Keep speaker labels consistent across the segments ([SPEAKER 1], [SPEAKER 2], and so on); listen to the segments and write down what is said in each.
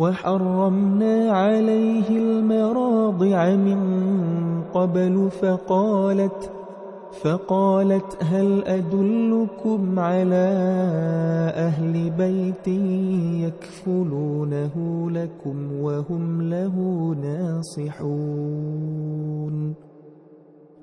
[SPEAKER 1] وحرمنا عليه المراضع من قبل فقالت فقالت هل أدلكم على أهل بيت يكفلونه لكم وهم له ناصحون؟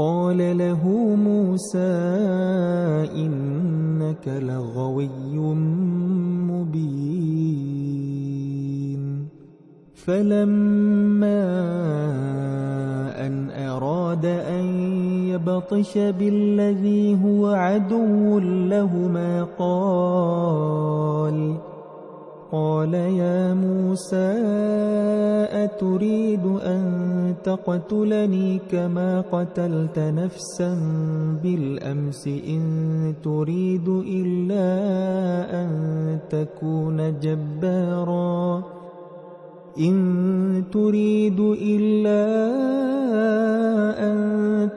[SPEAKER 1] قال له موسى إنك لغوي مبين. فلما أن أراد أن يبطش بالذي هو عدو لهما قال قال يا موسى أتريد أن تقتلني كما قتلت نفسا بالأمس؟ إن تريد إلا أن تكون جبارا. إن تريد إلا أن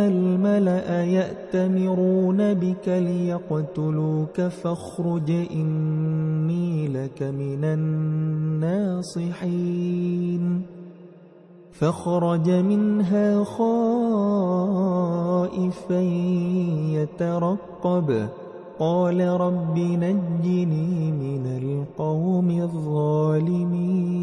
[SPEAKER 1] الملأ يأتمرون بك ليقتلوك فاخرج إني لك من الناصحين. فخرج منها خائفا يترقب. قال رب نجني من القوم الظالمين.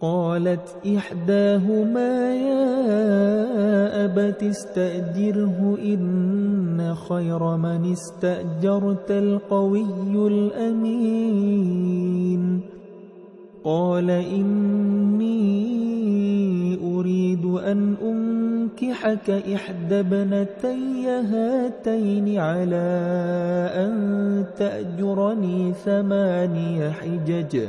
[SPEAKER 1] قالت إحداهما يا أبت استأجره إن خير من استأجرت القوي الأمين. قال إني أريد أن أنكحك إحدى بنتي هاتين على أن تأجرني ثماني حجج.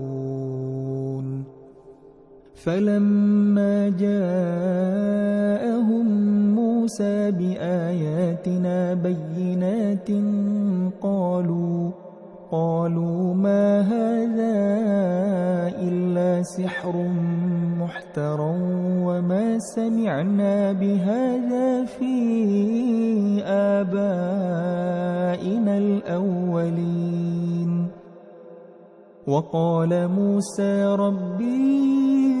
[SPEAKER 1] فلما جاءهم موسى بآياتنا بينات قالوا قالوا ما هذا إلا سحر محترى وما سمعنا بهذا في آبائنا الأولين. وقال موسى ربي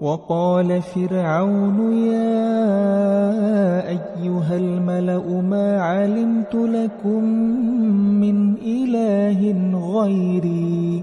[SPEAKER 1] وقال فرعون يا أيها الملأ ما علمت لكم من إله غيري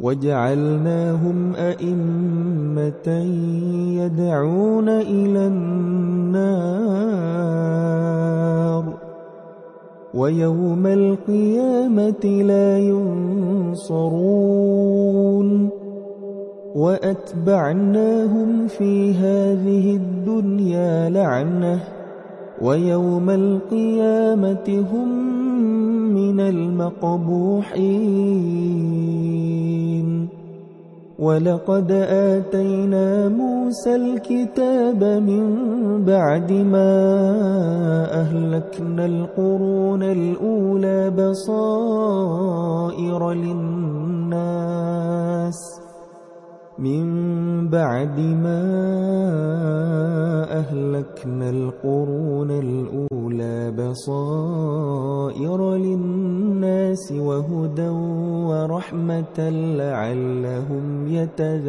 [SPEAKER 1] وجعلناهم أئمة يدعون إلى النار. ويوم القيامة لا ينصرون. وأتبعناهم في هذه الدنيا لعنة. ويوم القيامة هم من المقبوحين. ولقد آتينا موسى الكتاب من بعد ما أهلكنا القرون الأولى بصائر للناس. من بعد ما أهلكنا القرون الأولى بصائر للناس وهدى ورحمة لعلهم يتذكرون.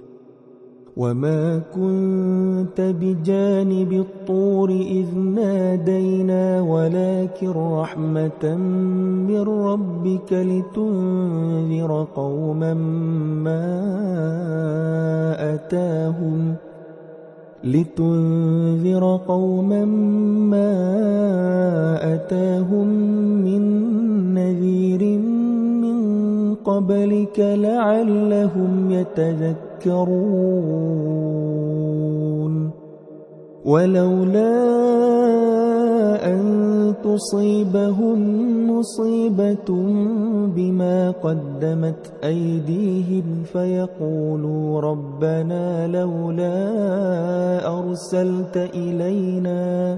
[SPEAKER 1] وما كنت بجانب الطور إذ نادينا ولكن رحمة من ربك لتنذر قوما ما أتاهم لتنذر قوما ما أتاهم من نذير من قبلك لعلهم يتذكرون. ولولا أن تصيبهم مصيبة بما قدمت أيديهم فيقولوا ربنا لولا أرسلت إلينا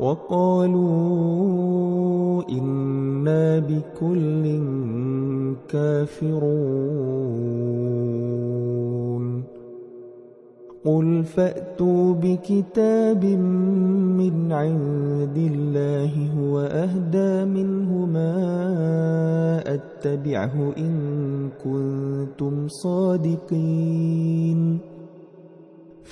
[SPEAKER 1] وقالوا إنا بكل كافرون. قل فأتوا بكتاب من عند الله هو أهدى منه ما أتبعه إن كنتم صادقين.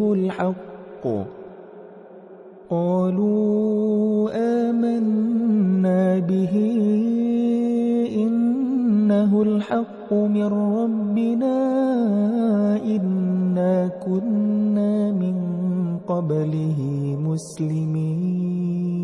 [SPEAKER 1] إنه الحق. قالوا آمنا به إنه الحق من ربنا إنا كنا من قبله مسلمين.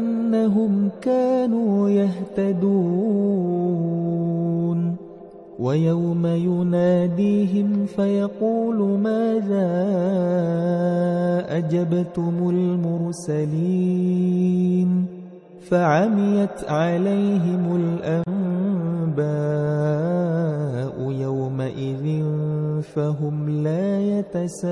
[SPEAKER 1] أنهم كانوا يهتدون ويوم يناديهم فيقول ماذا أجبتم المرسلين فعميت عليهم الأنباء يومئذ فهم لا يتساءلون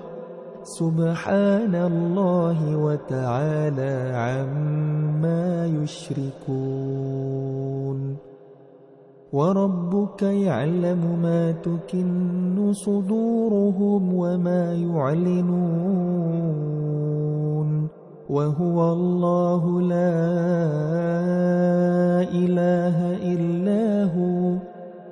[SPEAKER 1] سبحان الله وتعالى عما يشركون وربك يعلم ما تكن صدورهم وما يعلنون وهو الله لا إله إلا هو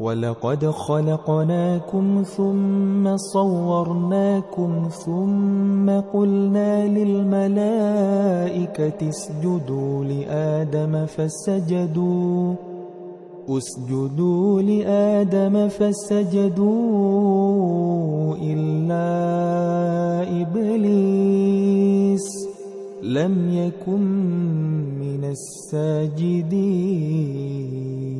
[SPEAKER 1] ولقد خلقناكم ثم صورناكم ثم قلنا للملائكة اسجدوا لآدم فسجدوا. اسجدوا لآدم فسجدوا إلا إبليس. لم يكن من الساجدين.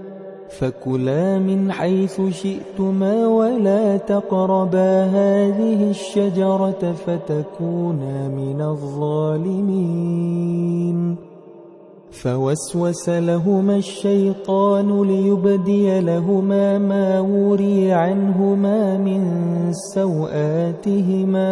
[SPEAKER 1] فكلا من حيث شئتما ولا تقربا هذه الشجرة فتكونا من الظالمين. فوسوس لهما الشيطان ليبدي لهما ما وري عنهما من سوآتهما.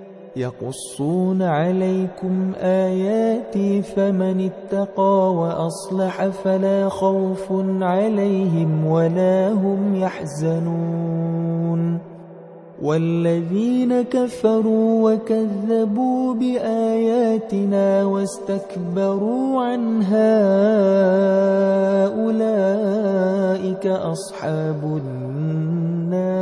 [SPEAKER 1] يقصون عليكم آياتي فمن اتقى وأصلح فلا خوف عليهم ولا هم يحزنون والذين كفروا وكذبوا بآياتنا واستكبروا عنها أولئك أصحاب النار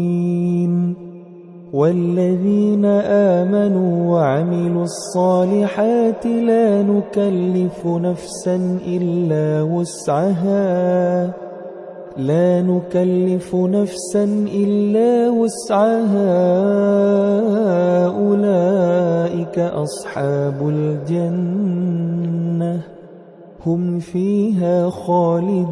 [SPEAKER 1] والذين آمنوا وعملوا الصالحات لا نكلف نفسا إلا وسعها. لا نكلف نفسا إلا وسعها. أولئك أصحاب الجنة. هم فيها خالدون.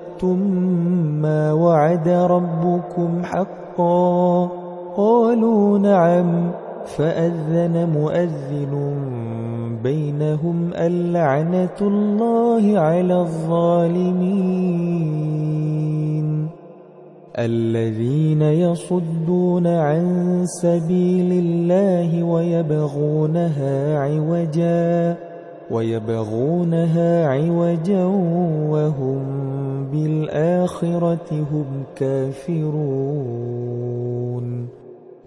[SPEAKER 1] وجدتم ما وعد ربكم حقا قالوا نعم فأذن مؤذن بينهم اللعنة الله على الظالمين الذين يصدون عن سبيل الله ويبغونها عوجا ويبغونها عوجا وهم بالآخرة هم كافرون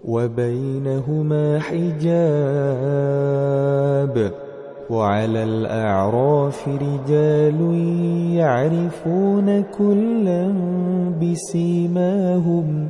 [SPEAKER 1] وبينهما حجاب وعلى الأعراف رجال يعرفون كلا بسيماهم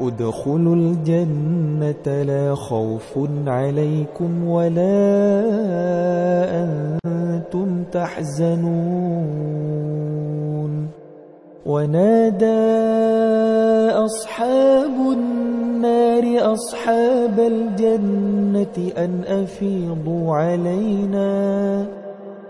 [SPEAKER 1] أدخلوا الجنة لا خوف عليكم ولا أنتم تحزنون. ونادى أصحاب النار أصحاب الجنة أن أفيضوا علينا.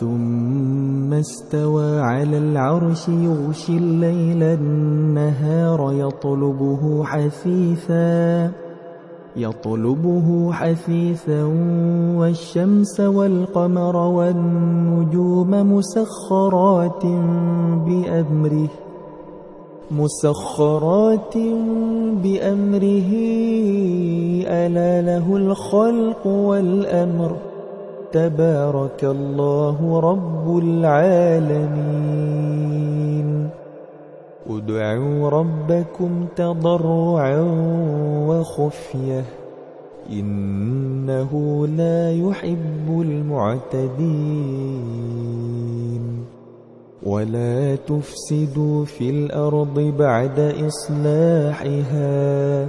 [SPEAKER 1] ثم استوى على العرش يغشي الليل النهار يطلبه حثيثا يطلبه حثيثا والشمس والقمر والنجوم مسخرات بأمره مسخرات بأمره ألا له الخلق والأمر. تبارك الله رب العالمين. ادعوا ربكم تضرعا وخفية. إنه لا يحب المعتدين. ولا تفسدوا في الأرض بعد إصلاحها.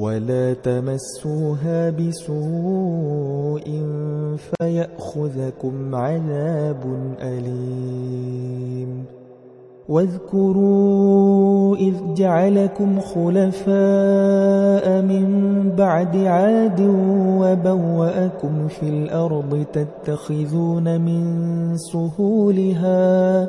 [SPEAKER 1] ولا تمسوها بسوء فيأخذكم عذاب أليم. واذكروا إذ جعلكم خلفاء من بعد عاد وبوأكم في الأرض تتخذون من سهولها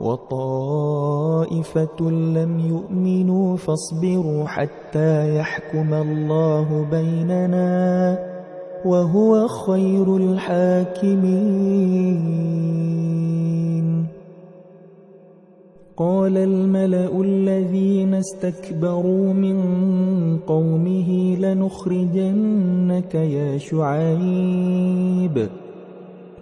[SPEAKER 1] وطائفة لم يؤمنوا فاصبروا حتى يحكم الله بيننا وهو خير الحاكمين. قال الملأ الذين استكبروا من قومه لنخرجنك يا شعيب.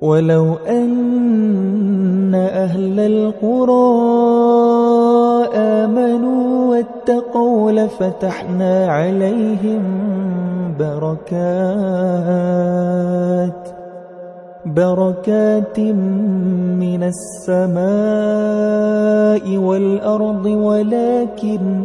[SPEAKER 1] ولو أن أهل القرى آمنوا واتقوا لفتحنا عليهم بركات بركات من السماء والأرض ولكن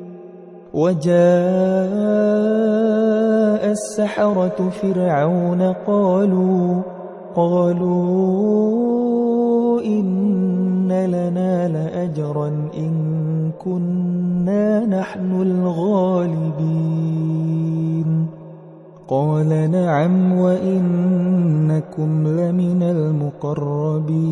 [SPEAKER 1] وجاء السحرة فرعون قالوا قالوا إن لنا لأجرا إن كنا نحن الغالبين. قال نعم وإنكم لمن المقربين.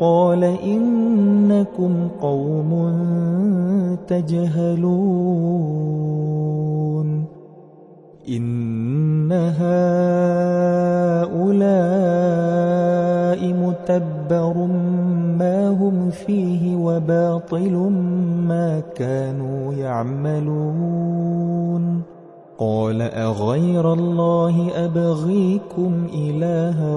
[SPEAKER 1] قال إنكم قوم تجهلون إن هؤلاء متبر ما هم فيه وباطل ما كانوا يعملون قال أغير الله أبغيكم إلها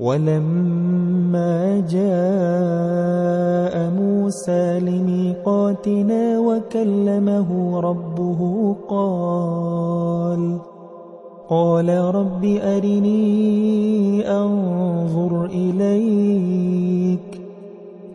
[SPEAKER 1] ولما جاء موسى لميقاتنا وكلمه ربه قال قال رب أرني أنظر إليك.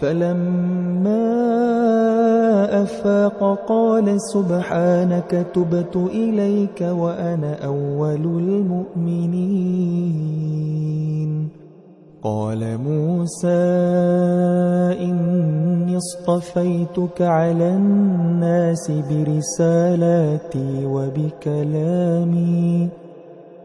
[SPEAKER 1] فلما أفاق قال سبحانك تبت إليك وأنا أول المؤمنين. قال موسى إني اصطفيتك على الناس برسالاتي وبكلامي.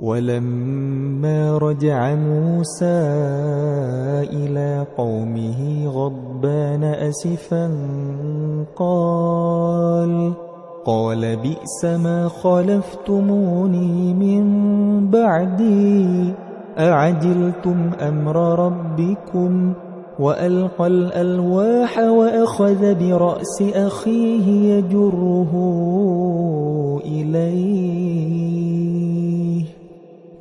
[SPEAKER 1] ولما رجع موسى إلى قومه غضبان أسفا قال قال بئس ما خلفتموني من بعدي أعجلتم أمر ربكم؟ وألقى الألواح وأخذ برأس أخيه يجره إليه.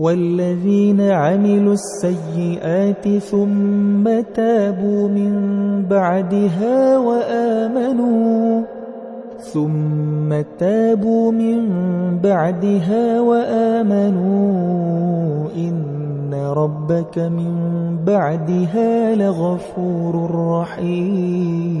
[SPEAKER 1] والذين عملوا السيئات ثم تابوا من بعدها وآمنوا ثم تابوا من بعدها وآمنوا. إن ربك من بعدها لغفور رحيم.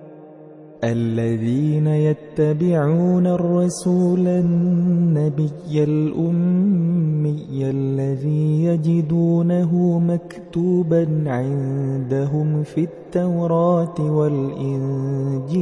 [SPEAKER 1] الذين يتبعون الرسول النبي الأمي الذي يجدونه مكتوبا عندهم في التوراة والإنجيل.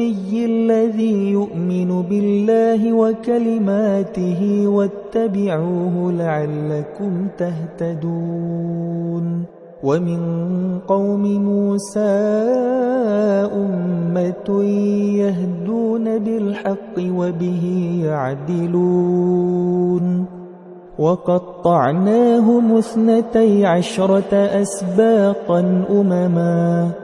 [SPEAKER 1] الذي يؤمن بالله وكلماته واتبعوه لعلكم تهتدون. ومن قوم موسى أمة يهدون بالحق وبه يعدلون. وقطعناهم اثنتي عشرة أسباطا أمما.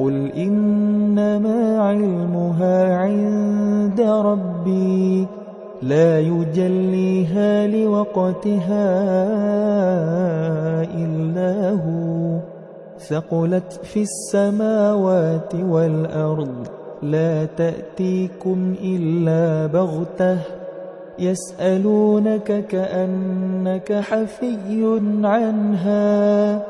[SPEAKER 1] قل إنما علمها عند ربي لا يجليها لوقتها إلا هو. ثقلت في السماوات والأرض لا تأتيكم إلا بغتة. يسألونك كأنك حفي عنها.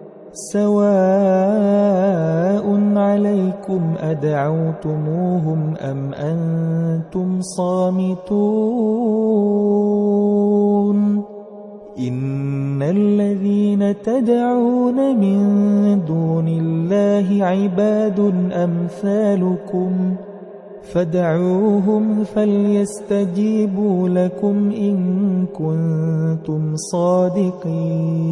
[SPEAKER 1] سواء عليكم أدعوتموهم أم أنتم صامتون إن الذين تدعون من دون الله عباد أمثالكم فدعوهم فليستجيبوا لكم إن كنتم صادقين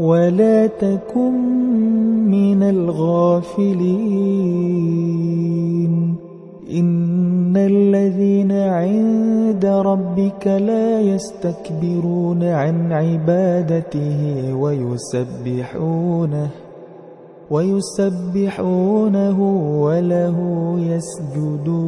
[SPEAKER 1] ولا تكن من الغافلين. إن الذين عند ربك لا يستكبرون عن عبادته ويسبحونه ويسبحونه وله يسجدون.